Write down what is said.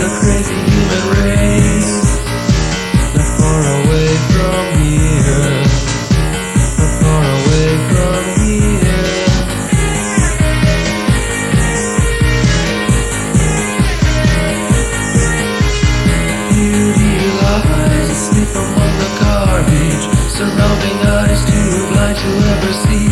the crazy human race. Not far away from here. Not far away from here. Beauty lies asleep among the garbage, surrounding eyes too blind to ever see.